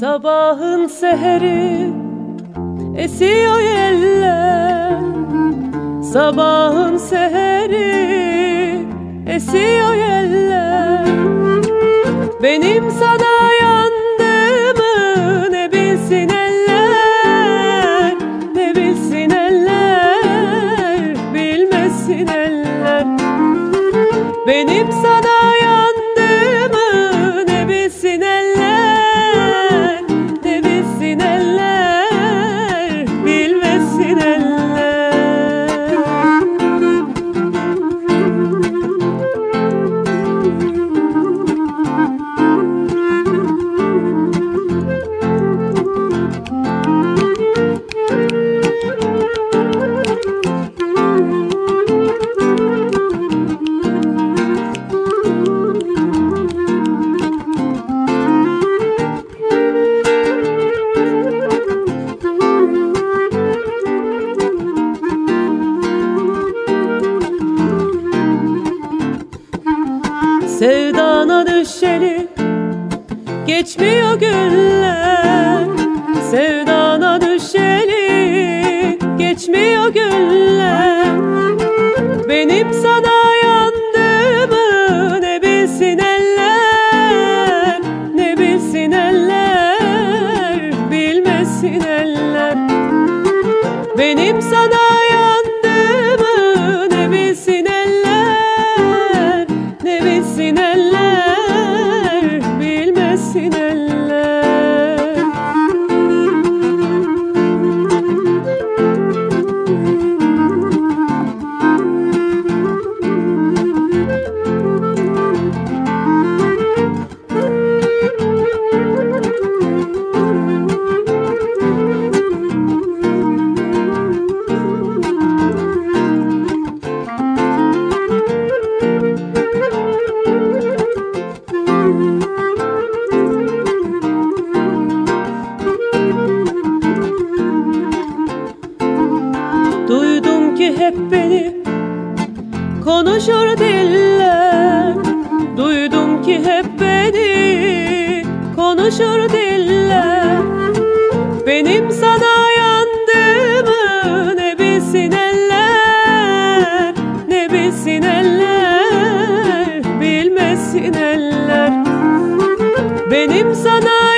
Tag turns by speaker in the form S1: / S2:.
S1: Sabahın seheri esiyor yeller Sabahın seheri esiyor yeller Benim sana yandığımı ne bilsin eller? Ne bilsin eller? Bilmesin eller. Benim Sevdana düşeli geçmiyor günler Sevdana düşeli geçmiyor günler Benim sana yandığımı ne bilsin eller Ne bilsin eller bilmesin eller. Benim sana yandığımı bilmesin beni konuşur diller. Duydum ki hep beni. Konuşur diller. Benim sana yandığımı ne bilsin eller Ne bilsin eller bilmesin eller. Benim sana